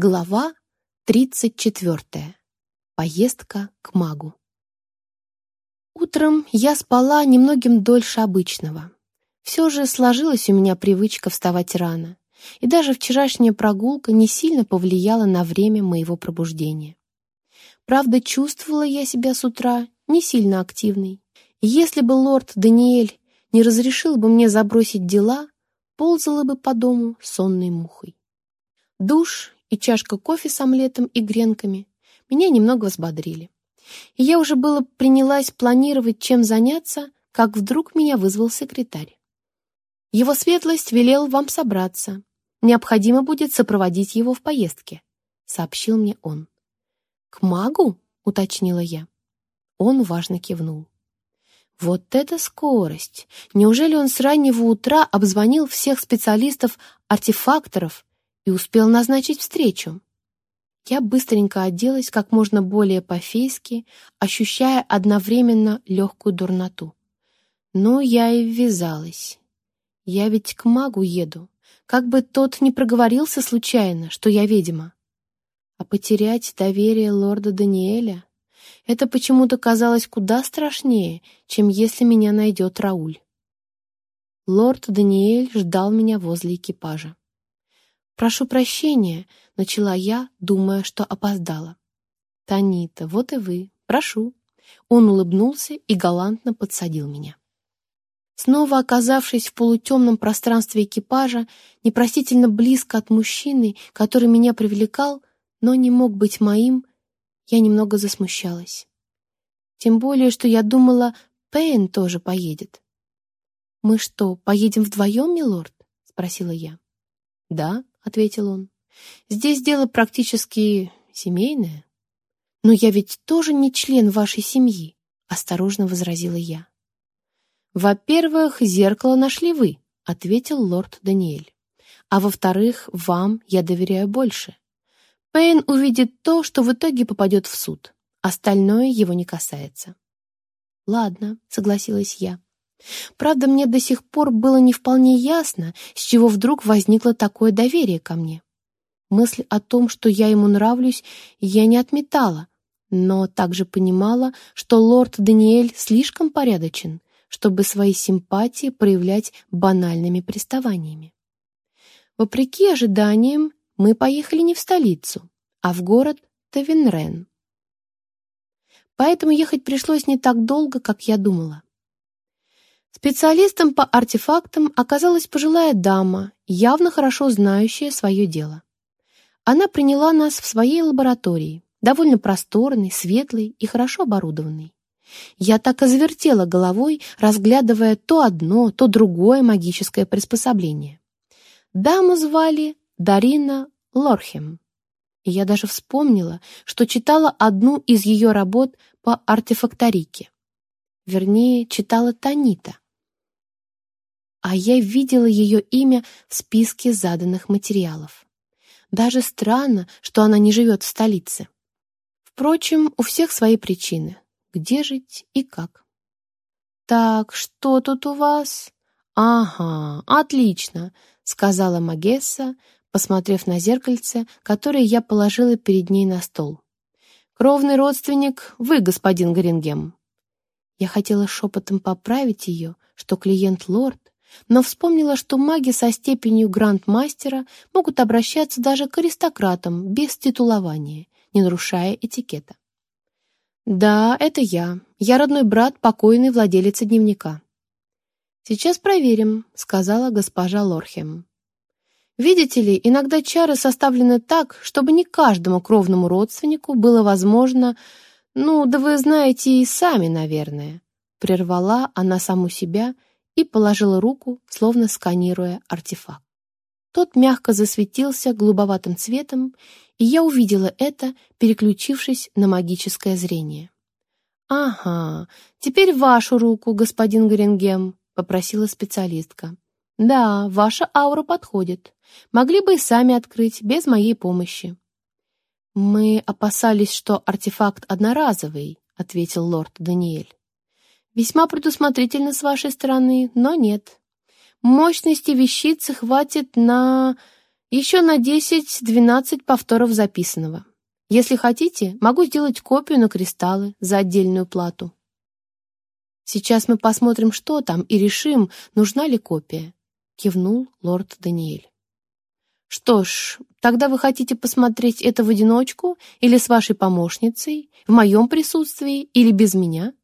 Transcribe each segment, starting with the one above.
Глава 34. Поездка к магу. Утром я спала немногим дольше обычного. Все же сложилась у меня привычка вставать рано, и даже вчерашняя прогулка не сильно повлияла на время моего пробуждения. Правда, чувствовала я себя с утра не сильно активной. И если бы лорд Даниэль не разрешил бы мне забросить дела, ползала бы по дому сонной мухой. Душ и чашка кофе с омлетом и гренками меня немного взбодрили. И я уже было принялась планировать, чем заняться, как вдруг меня вызвал секретарь. Его светлость велел вам собраться. Необходимо будет сопроводить его в поездке, сообщил мне он. К магу? уточнила я. Он важно кивнул. Вот это скорость! Неужели он с раннего утра обзвонил всех специалистов-артефакторов и успел назначить встречу. Я быстренько оделась как можно более по-фейски, ощущая одновременно легкую дурноту. Но я и ввязалась. Я ведь к магу еду, как бы тот не проговорился случайно, что я ведьма. А потерять доверие лорда Даниэля — это почему-то казалось куда страшнее, чем если меня найдет Рауль. Лорд Даниэль ждал меня возле экипажа. «Прошу прощения», — начала я, думая, что опоздала. «Танита, вот и вы. Прошу». Он улыбнулся и галантно подсадил меня. Снова оказавшись в полутемном пространстве экипажа, непростительно близко от мужчины, который меня привлекал, но не мог быть моим, я немного засмущалась. Тем более, что я думала, Пейн тоже поедет. «Мы что, поедем вдвоем, милорд?» — спросила я. «Да», — ответил он. «Здесь дело практически семейное». «Но я ведь тоже не член вашей семьи», — осторожно возразила я. «Во-первых, зеркало нашли вы», — ответил лорд Даниэль. «А во-вторых, вам я доверяю больше. Пейн увидит то, что в итоге попадет в суд. Остальное его не касается». «Ладно», — согласилась я. Правда, мне до сих пор было не вполне ясно, с чего вдруг возникло такое доверие ко мне. Мысль о том, что я ему нравлюсь, я не отметала, но также понимала, что лорд Даниэль слишком порядочен, чтобы свои симпатии проявлять банальными приставаниями. Вопреки ожиданиям, мы поехали не в столицу, а в город Тавенрен. Поэтому ехать пришлось не так долго, как я думала. Специалистом по артефактам оказалась пожилая дама, явно хорошо знающая свое дело. Она приняла нас в своей лаборатории, довольно просторной, светлой и хорошо оборудованной. Я так и головой, разглядывая то одно, то другое магическое приспособление. Даму звали Дарина Лорхем. И я даже вспомнила, что читала одну из ее работ по артефакторике. Вернее, читала Танита. А я видела ее имя в списке заданных материалов. Даже странно, что она не живет в столице. Впрочем, у всех свои причины. Где жить и как. «Так, что тут у вас?» «Ага, отлично», — сказала Магесса, посмотрев на зеркальце, которое я положила перед ней на стол. «Кровный родственник вы, господин Горингем». Я хотела шепотом поправить ее, что клиент лорд, но вспомнила, что маги со степенью грандмастера могут обращаться даже к аристократам без титулования, не нарушая этикета. «Да, это я. Я родной брат покойной владелицы дневника». «Сейчас проверим», — сказала госпожа Лорхем. «Видите ли, иногда чары составлены так, чтобы не каждому кровному родственнику было возможно «Ну, да вы знаете и сами, наверное», — прервала она саму себя и положила руку, словно сканируя артефакт. Тот мягко засветился голубоватым цветом, и я увидела это, переключившись на магическое зрение. «Ага, теперь вашу руку, господин Горенгем», — попросила специалистка. «Да, ваша аура подходит. Могли бы и сами открыть, без моей помощи». «Мы опасались, что артефакт одноразовый», — ответил лорд Даниэль. «Весьма предусмотрительно с вашей стороны, но нет. Мощности вещицы хватит на...» Еще на 10-12 повторов записанного. Если хотите, могу сделать копию на кристаллы за отдельную плату. Сейчас мы посмотрим, что там, и решим, нужна ли копия», — кивнул лорд Даниэль. «Что ж, тогда вы хотите посмотреть это в одиночку или с вашей помощницей, в моем присутствии или без меня?»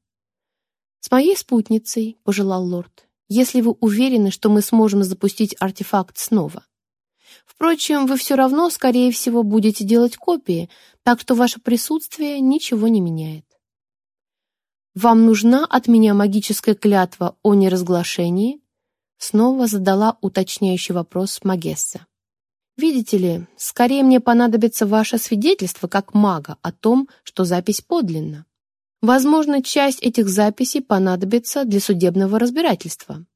«С моей спутницей», — пожелал лорд, «если вы уверены, что мы сможем запустить артефакт снова. Впрочем, вы все равно, скорее всего, будете делать копии, так что ваше присутствие ничего не меняет. «Вам нужна от меня магическая клятва о неразглашении?» Снова задала уточняющий вопрос Магесса. «Видите ли, скорее мне понадобится ваше свидетельство как мага о том, что запись подлинна. Возможно, часть этих записей понадобится для судебного разбирательства».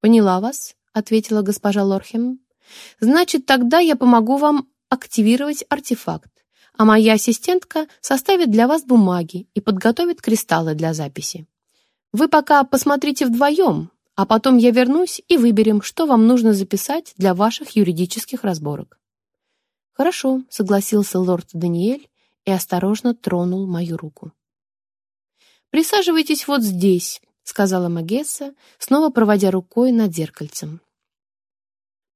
«Поняла вас», — ответила госпожа Лорхем. «Значит, тогда я помогу вам активировать артефакт а моя ассистентка составит для вас бумаги и подготовит кристаллы для записи. Вы пока посмотрите вдвоем, а потом я вернусь и выберем, что вам нужно записать для ваших юридических разборок». «Хорошо», — согласился лорд Даниэль и осторожно тронул мою руку. «Присаживайтесь вот здесь», — сказала Магесса, снова проводя рукой над зеркальцем.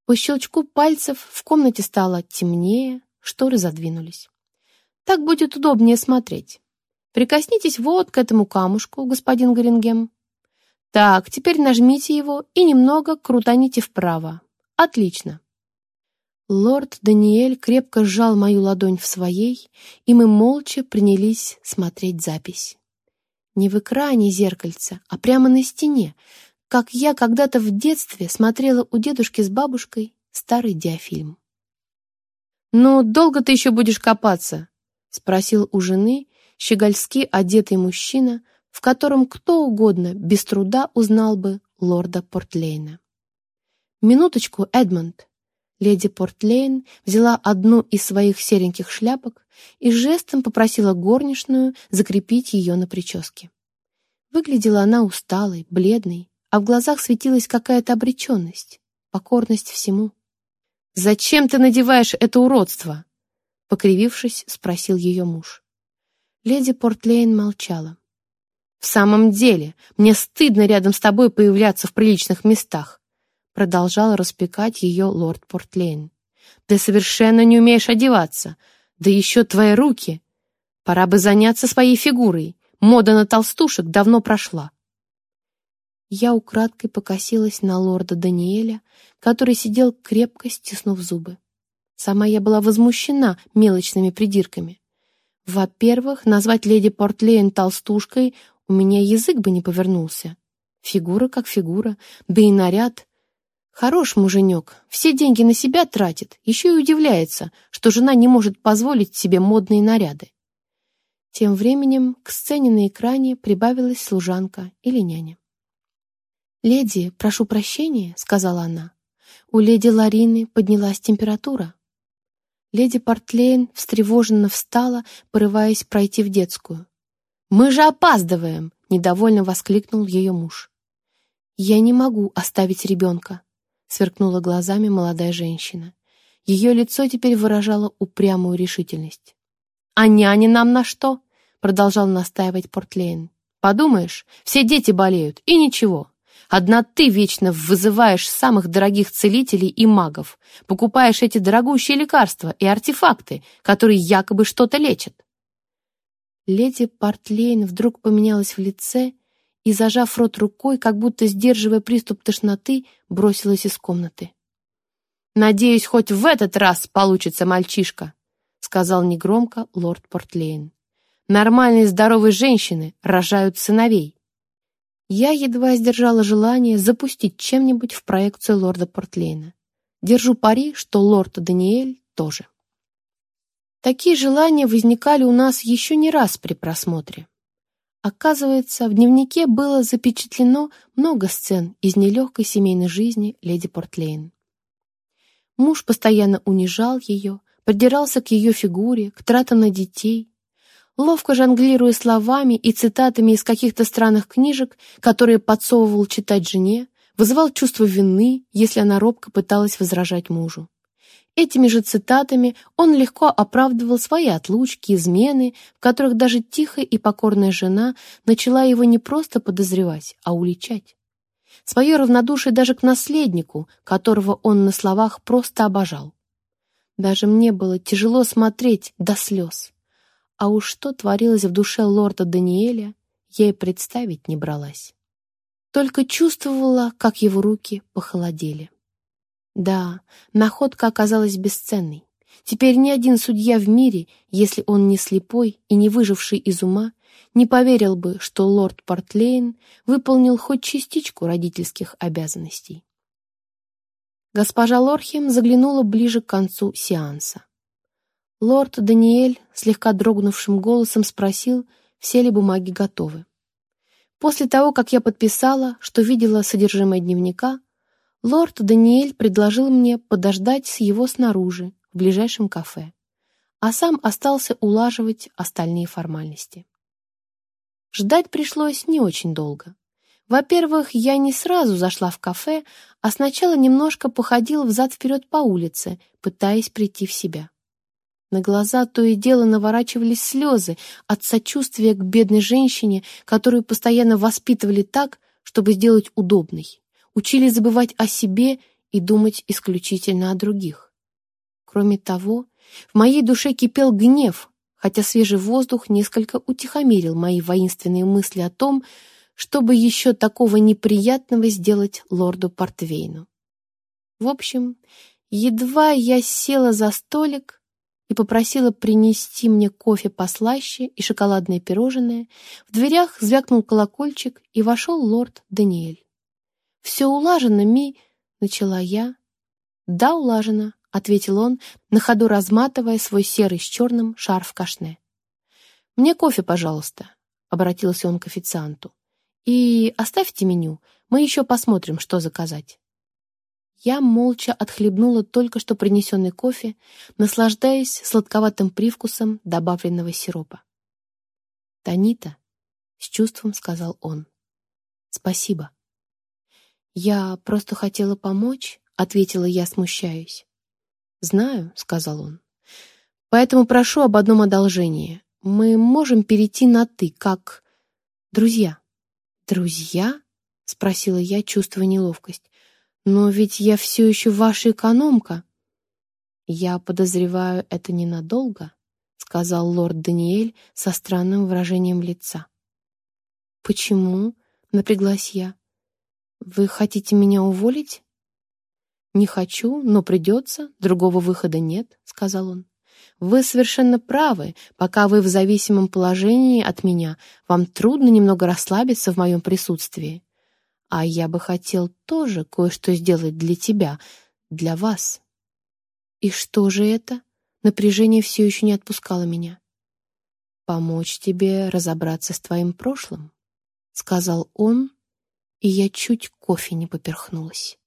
По щелчку пальцев в комнате стало темнее, шторы задвинулись. Так будет удобнее смотреть. Прикоснитесь вот к этому камушку, господин Горингем. Так, теперь нажмите его и немного крутаните вправо. Отлично. Лорд Даниэль крепко сжал мою ладонь в своей, и мы молча принялись смотреть запись. Не в экране зеркальца, а прямо на стене, как я когда-то в детстве смотрела у дедушки с бабушкой старый диафильм. «Ну, долго ты еще будешь копаться?» — спросил у жены щегольски одетый мужчина, в котором кто угодно без труда узнал бы лорда Портлейна. «Минуточку, Эдмонд!» Леди Портлейн взяла одну из своих сереньких шляпок и жестом попросила горничную закрепить ее на прическе. Выглядела она усталой, бледной, а в глазах светилась какая-то обреченность, покорность всему. «Зачем ты надеваешь это уродство?» Покривившись, спросил ее муж. Леди Портлейн молчала. «В самом деле, мне стыдно рядом с тобой появляться в приличных местах», продолжал распекать ее лорд Портлейн. «Ты совершенно не умеешь одеваться, да еще твои руки. Пора бы заняться своей фигурой. Мода на толстушек давно прошла». Я украдкой покосилась на лорда Даниэля, который сидел крепко стиснув зубы. Сама я была возмущена мелочными придирками. Во-первых, назвать леди Портлейн толстушкой у меня язык бы не повернулся. Фигура как фигура, да и наряд. Хорош муженек, все деньги на себя тратит, еще и удивляется, что жена не может позволить себе модные наряды. Тем временем к сцене на экране прибавилась служанка или няня. «Леди, прошу прощения», — сказала она. «У леди Ларины поднялась температура». Леди Портлейн встревоженно встала, порываясь пройти в детскую. «Мы же опаздываем!» — недовольно воскликнул ее муж. «Я не могу оставить ребенка», — сверкнула глазами молодая женщина. Ее лицо теперь выражало упрямую решительность. «А няни нам на что?» — продолжал настаивать Портлейн. «Подумаешь, все дети болеют, и ничего. Одна ты вечно вызываешь самых дорогих целителей и магов, покупаешь эти дорогущие лекарства и артефакты, которые якобы что-то лечат. Леди Партлейн вдруг поменялась в лице и, зажав рот рукой, как будто сдерживая приступ тошноты, бросилась из комнаты. «Надеюсь, хоть в этот раз получится мальчишка», — сказал негромко лорд Портлейн. «Нормальные здоровые женщины рожают сыновей, я едва сдержала желание запустить чем-нибудь в проекцию лорда Портлейна. Держу пари, что лорд Даниэль тоже. Такие желания возникали у нас еще не раз при просмотре. Оказывается, в дневнике было запечатлено много сцен из нелегкой семейной жизни леди Портлейн. Муж постоянно унижал ее, придирался к ее фигуре, к тратам на детей, ловко жонглируя словами и цитатами из каких-то странных книжек, которые подсовывал читать жене, вызывал чувство вины, если она робко пыталась возражать мужу. Этими же цитатами он легко оправдывал свои отлучки, измены, в которых даже тихая и покорная жена начала его не просто подозревать, а уличать. Свое равнодушие даже к наследнику, которого он на словах просто обожал. Даже мне было тяжело смотреть до слез. А уж что творилось в душе лорда Даниэля, я и представить не бралась. Только чувствовала, как его руки похолодели. Да, находка оказалась бесценной. Теперь ни один судья в мире, если он не слепой и не выживший из ума, не поверил бы, что лорд Портлейн выполнил хоть частичку родительских обязанностей. Госпожа Лорхем заглянула ближе к концу сеанса. Лорд Даниэль слегка дрогнувшим голосом спросил, все ли бумаги готовы. После того, как я подписала, что видела содержимое дневника, Лорд Даниэль предложил мне подождать с его снаружи, в ближайшем кафе, а сам остался улаживать остальные формальности. Ждать пришлось не очень долго. Во-первых, я не сразу зашла в кафе, а сначала немножко походила взад-вперед по улице, пытаясь прийти в себя. На глаза то и дело наворачивались слезы от сочувствия к бедной женщине, которую постоянно воспитывали так, чтобы сделать удобной учили забывать о себе и думать исключительно о других. Кроме того, в моей душе кипел гнев, хотя свежий воздух несколько утихомирил мои воинственные мысли о том, чтобы еще такого неприятного сделать лорду Портвейну. В общем, едва я села за столик и попросила принести мне кофе послаще и шоколадное пирожное, в дверях звякнул колокольчик, и вошел лорд Даниэль. «Все улажено, Ми», — начала я. «Да, улажено», — ответил он, на ходу разматывая свой серый с черным шарф кашне. «Мне кофе, пожалуйста», — обратился он к официанту. «И оставьте меню, мы еще посмотрим, что заказать». Я молча отхлебнула только что принесенный кофе, наслаждаясь сладковатым привкусом добавленного сиропа. «Танита», — с чувством сказал он, — «спасибо». «Я просто хотела помочь», — ответила я, смущаясь. «Знаю», — сказал он. «Поэтому прошу об одном одолжении. Мы можем перейти на «ты», как друзья». «Друзья?» — спросила я, чувствуя неловкость. «Но ведь я все еще ваша экономка». «Я подозреваю, это ненадолго», — сказал лорд Даниэль со странным выражением лица. «Почему?» — напряглась я. «Вы хотите меня уволить?» «Не хочу, но придется, другого выхода нет», — сказал он. «Вы совершенно правы. Пока вы в зависимом положении от меня, вам трудно немного расслабиться в моем присутствии. А я бы хотел тоже кое-что сделать для тебя, для вас». «И что же это?» Напряжение все еще не отпускало меня. «Помочь тебе разобраться с твоим прошлым», — сказал он, и я чуть кофе не поперхнулась.